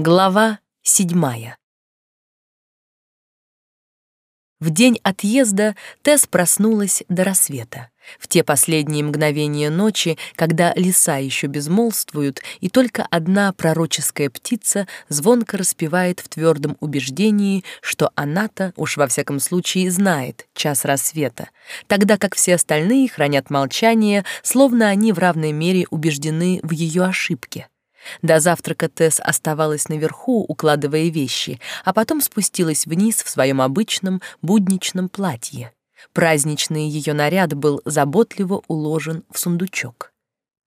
Глава седьмая. В день отъезда Тесс проснулась до рассвета. В те последние мгновения ночи, когда леса еще безмолвствуют, и только одна пророческая птица звонко распевает в твердом убеждении, что она-то уж во всяком случае знает час рассвета, тогда как все остальные хранят молчание, словно они в равной мере убеждены в ее ошибке. До завтрака Тесс оставалась наверху, укладывая вещи, а потом спустилась вниз в своем обычном будничном платье. Праздничный ее наряд был заботливо уложен в сундучок.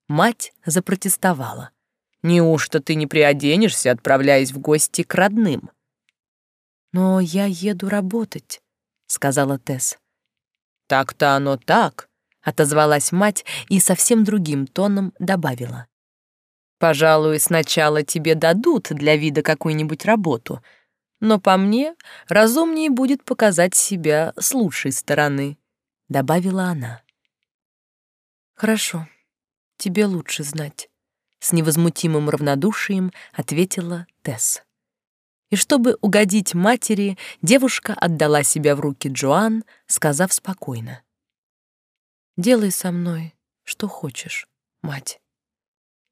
Мать запротестовала. «Неужто ты не приоденешься, отправляясь в гости к родным?» «Но я еду работать», — сказала Тесс. «Так-то оно так», — отозвалась мать и совсем другим тоном добавила. Пожалуй, сначала тебе дадут для вида какую-нибудь работу, но по мне разумнее будет показать себя с лучшей стороны», — добавила она. «Хорошо, тебе лучше знать», — с невозмутимым равнодушием ответила Тесс. И чтобы угодить матери, девушка отдала себя в руки Джоан, сказав спокойно. «Делай со мной, что хочешь, мать».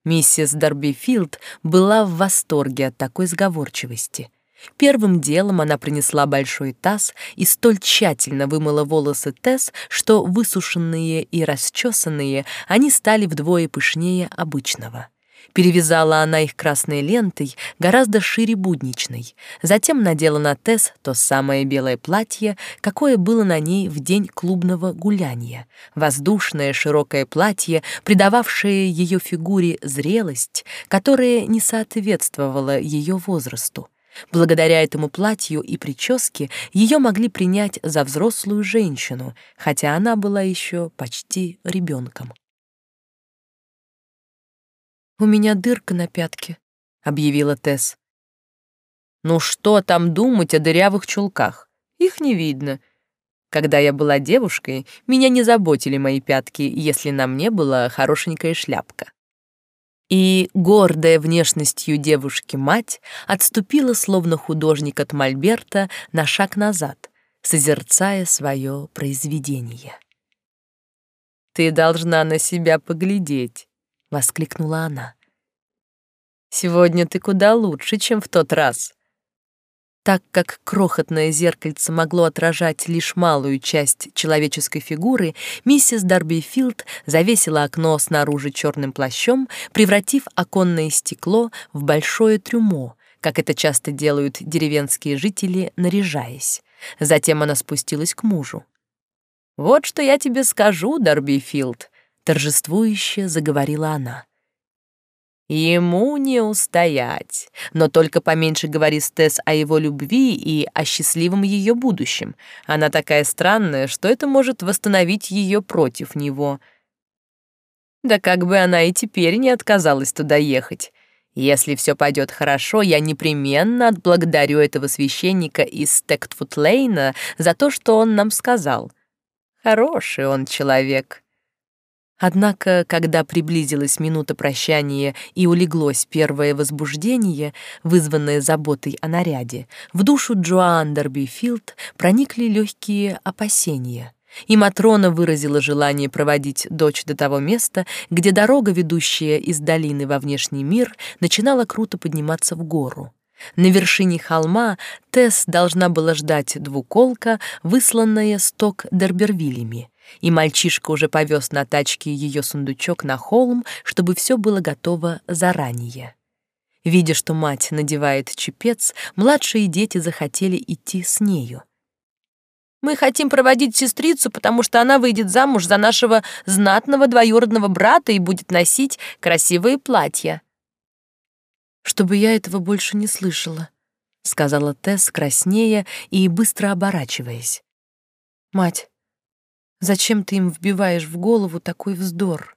Миссис Дарбифилд была в восторге от такой сговорчивости. Первым делом она принесла большой таз и столь тщательно вымыла волосы Тесс, что высушенные и расчесанные они стали вдвое пышнее обычного. Перевязала она их красной лентой, гораздо шире будничной. Затем надела на Тесс то самое белое платье, какое было на ней в день клубного гуляния. Воздушное широкое платье, придававшее ее фигуре зрелость, которая не соответствовала ее возрасту. Благодаря этому платью и прическе ее могли принять за взрослую женщину, хотя она была еще почти ребенком. «У меня дырка на пятке», — объявила Тесс. «Ну что там думать о дырявых чулках? Их не видно. Когда я была девушкой, меня не заботили мои пятки, если на мне была хорошенькая шляпка». И гордая внешностью девушки мать отступила, словно художник от Мольберта, на шаг назад, созерцая свое произведение. «Ты должна на себя поглядеть», — воскликнула она. «Сегодня ты куда лучше, чем в тот раз». Так как крохотное зеркальце могло отражать лишь малую часть человеческой фигуры, миссис Дарбифилд завесила окно снаружи черным плащом, превратив оконное стекло в большое трюмо, как это часто делают деревенские жители, наряжаясь. Затем она спустилась к мужу. «Вот что я тебе скажу, Дарбифилд торжествующе заговорила она. Ему не устоять, но только поменьше говори Стес о его любви и о счастливом ее будущем. Она такая странная, что это может восстановить ее против него. Да как бы она и теперь не отказалась туда ехать. Если все пойдет хорошо, я непременно отблагодарю этого священника из Стектфуд-Лейна за то, что он нам сказал. Хороший он человек. Однако, когда приблизилась минута прощания и улеглось первое возбуждение, вызванное заботой о наряде, в душу Джоан Дербифилд проникли легкие опасения. И Матрона выразила желание проводить дочь до того места, где дорога, ведущая из долины во внешний мир, начинала круто подниматься в гору. На вершине холма Тесс должна была ждать двуколка, высланная сток Дербервиллями, и мальчишка уже повез на тачке ее сундучок на холм, чтобы все было готово заранее. Видя, что мать надевает чепец, младшие дети захотели идти с нею. «Мы хотим проводить сестрицу, потому что она выйдет замуж за нашего знатного двоюродного брата и будет носить красивые платья», чтобы я этого больше не слышала», — сказала Тесс краснея и быстро оборачиваясь. «Мать, зачем ты им вбиваешь в голову такой вздор?»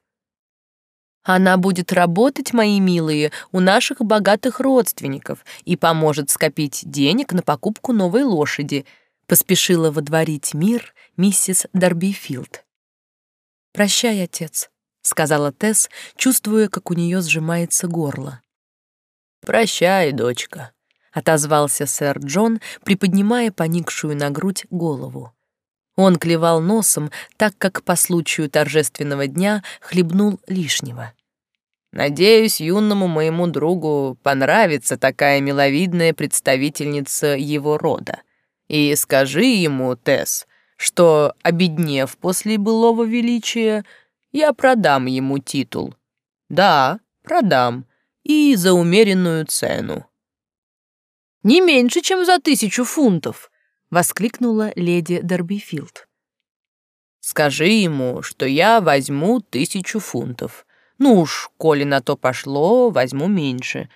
«Она будет работать, мои милые, у наших богатых родственников и поможет скопить денег на покупку новой лошади», — поспешила водворить мир миссис Дарбифилд. «Прощай, отец», — сказала Тесс, чувствуя, как у нее сжимается горло. «Прощай, дочка», — отозвался сэр Джон, приподнимая поникшую на грудь голову. Он клевал носом, так как по случаю торжественного дня хлебнул лишнего. «Надеюсь, юному моему другу понравится такая миловидная представительница его рода. И скажи ему, Тесс, что, обеднев после былого величия, я продам ему титул. Да, продам, и за умеренную цену. «Не меньше, чем за тысячу фунтов!» — воскликнула леди Дербифилд. «Скажи ему, что я возьму тысячу фунтов. Ну уж, коли на то пошло, возьму меньше.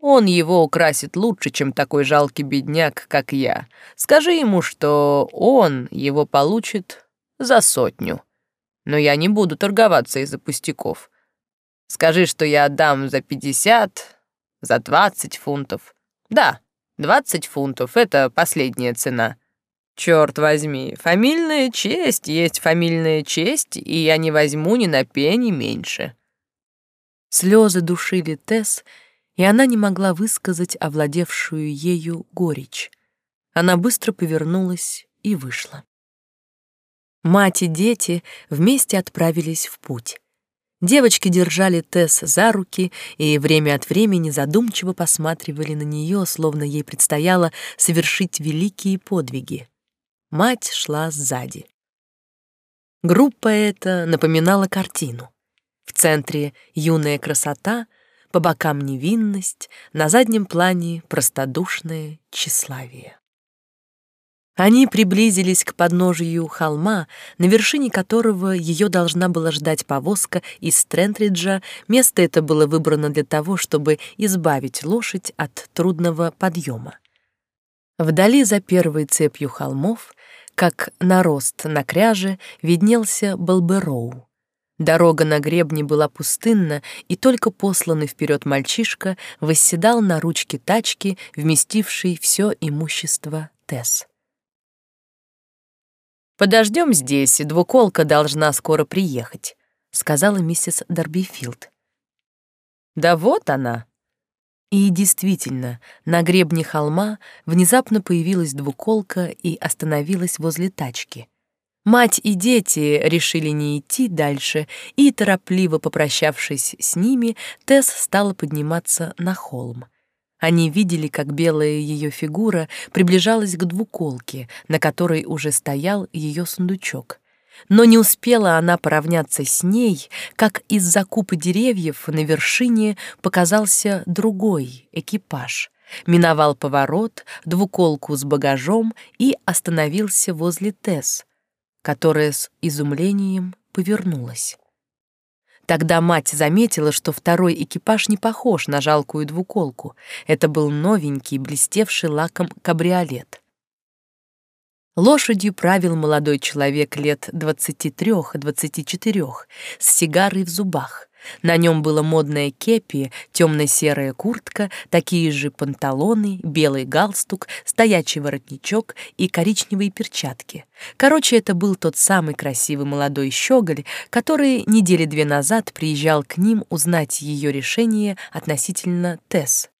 Он его украсит лучше, чем такой жалкий бедняк, как я. Скажи ему, что он его получит за сотню. Но я не буду торговаться из-за пустяков. Скажи, что я отдам за пятьдесят, за двадцать фунтов. Да, двадцать фунтов — это последняя цена. Черт возьми, фамильная честь есть фамильная честь, и я не возьму ни на пени меньше. Слезы душили Тесс, и она не могла высказать овладевшую ею горечь. Она быстро повернулась и вышла. Мать и дети вместе отправились в путь. Девочки держали Тесс за руки и время от времени задумчиво посматривали на нее, словно ей предстояло совершить великие подвиги. Мать шла сзади. Группа эта напоминала картину. В центре юная красота — по бокам невинность, на заднем плане простодушное тщеславие. Они приблизились к подножию холма, на вершине которого ее должна была ждать повозка из Стрентриджа. Место это было выбрано для того, чтобы избавить лошадь от трудного подъема. Вдали за первой цепью холмов, как нарост на кряже, виднелся Балбероу. Дорога на гребне была пустынна, и только посланный вперед мальчишка восседал на ручке тачки, вместившей все имущество Тесс. «Подождем здесь, двуколка должна скоро приехать», — сказала миссис Дарбифилд. «Да вот она». И действительно, на гребне холма внезапно появилась двуколка и остановилась возле тачки — Мать и дети решили не идти дальше, и, торопливо попрощавшись с ними, Тесс стала подниматься на холм. Они видели, как белая ее фигура приближалась к двуколке, на которой уже стоял ее сундучок. Но не успела она поравняться с ней, как из-за купы деревьев на вершине показался другой экипаж. Миновал поворот, двуколку с багажом и остановился возле Тесс, которая с изумлением повернулась. Тогда мать заметила, что второй экипаж не похож на жалкую двуколку. Это был новенький, блестевший лаком кабриолет. Лошадью правил молодой человек лет 23-24 с сигарой в зубах. На нем было модное кепи, темно-серая куртка, такие же панталоны, белый галстук, стоячий воротничок и коричневые перчатки. Короче, это был тот самый красивый молодой щеголь, который недели две назад приезжал к ним узнать ее решение относительно Тесс.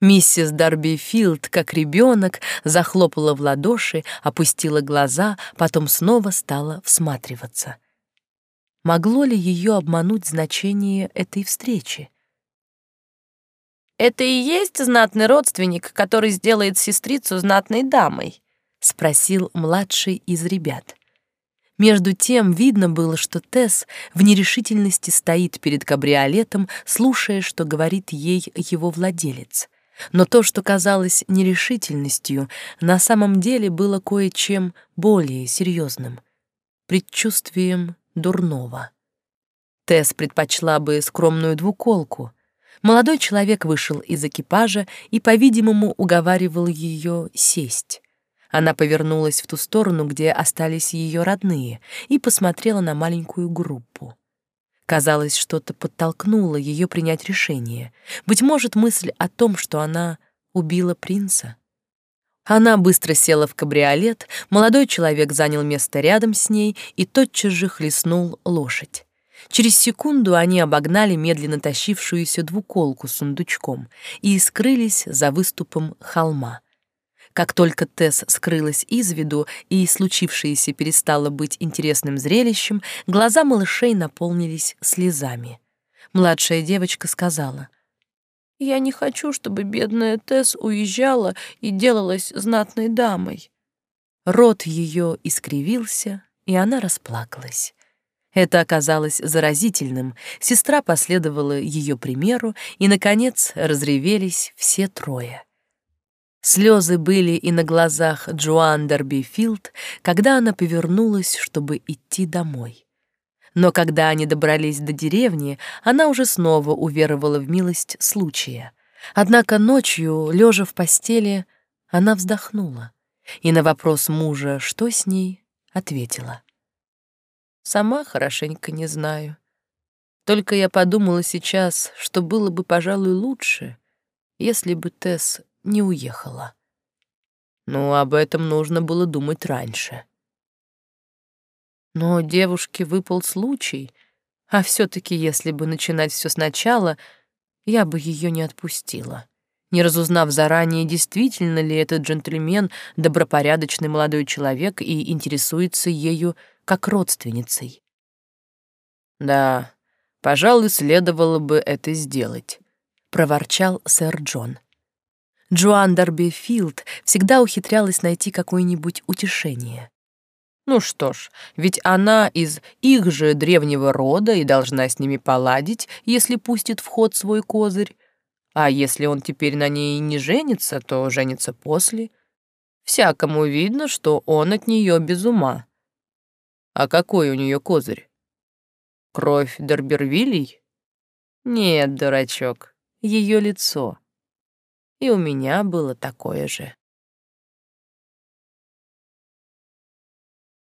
Миссис Дарби Филд, как ребенок, захлопала в ладоши, опустила глаза, потом снова стала всматриваться — Могло ли ее обмануть значение этой встречи? «Это и есть знатный родственник, который сделает сестрицу знатной дамой?» — спросил младший из ребят. Между тем видно было, что Тесс в нерешительности стоит перед кабриолетом, слушая, что говорит ей его владелец. Но то, что казалось нерешительностью, на самом деле было кое-чем более серьезным — предчувствием дурного. Тесс предпочла бы скромную двуколку. Молодой человек вышел из экипажа и, по-видимому, уговаривал ее сесть. Она повернулась в ту сторону, где остались ее родные, и посмотрела на маленькую группу. Казалось, что-то подтолкнуло ее принять решение. Быть может, мысль о том, что она убила принца. Она быстро села в кабриолет, молодой человек занял место рядом с ней и тотчас же хлестнул лошадь. Через секунду они обогнали медленно тащившуюся двуколку с сундучком и скрылись за выступом холма. Как только Тесс скрылась из виду и случившееся перестало быть интересным зрелищем, глаза малышей наполнились слезами. Младшая девочка сказала, «Я не хочу, чтобы бедная Тесс уезжала и делалась знатной дамой». Рот ее искривился, и она расплакалась. Это оказалось заразительным. Сестра последовала ее примеру, и, наконец, разревелись все трое. Слезы были и на глазах Джоан Дербифилд, когда она повернулась, чтобы идти домой. Но когда они добрались до деревни, она уже снова уверовала в милость случая. Однако ночью, лежа в постели, она вздохнула и на вопрос мужа, что с ней, ответила. Сама хорошенько не знаю. Только я подумала сейчас, что было бы, пожалуй, лучше, если бы Тесс не уехала. Но об этом нужно было думать раньше. Но девушке выпал случай, а все таки если бы начинать все сначала, я бы ее не отпустила не разузнав заранее, действительно ли этот джентльмен добропорядочный молодой человек и интересуется ею как родственницей. «Да, пожалуй, следовало бы это сделать», — проворчал сэр Джон. Джоан Дарби Филд всегда ухитрялась найти какое-нибудь утешение. Ну что ж, ведь она из их же древнего рода и должна с ними поладить, если пустит в ход свой козырь. А если он теперь на ней не женится, то женится после. Всякому видно, что он от нее без ума. А какой у нее козырь? Кровь Дербервилей? Нет, дурачок, ее лицо. И у меня было такое же.